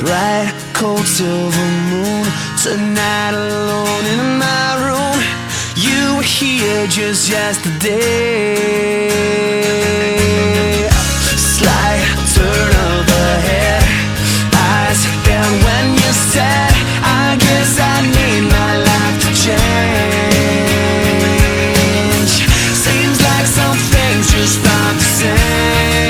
Bright, cold, silver moon. Tonight alone in my room. You were here just yesterday. Turn of the head Eyes down when you said I guess I need my life to change. Seems like some things just not the same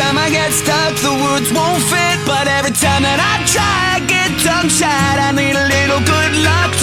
time I get stuck, the words won't fit. But every time that I try, I get tongue tied. I need a little good luck.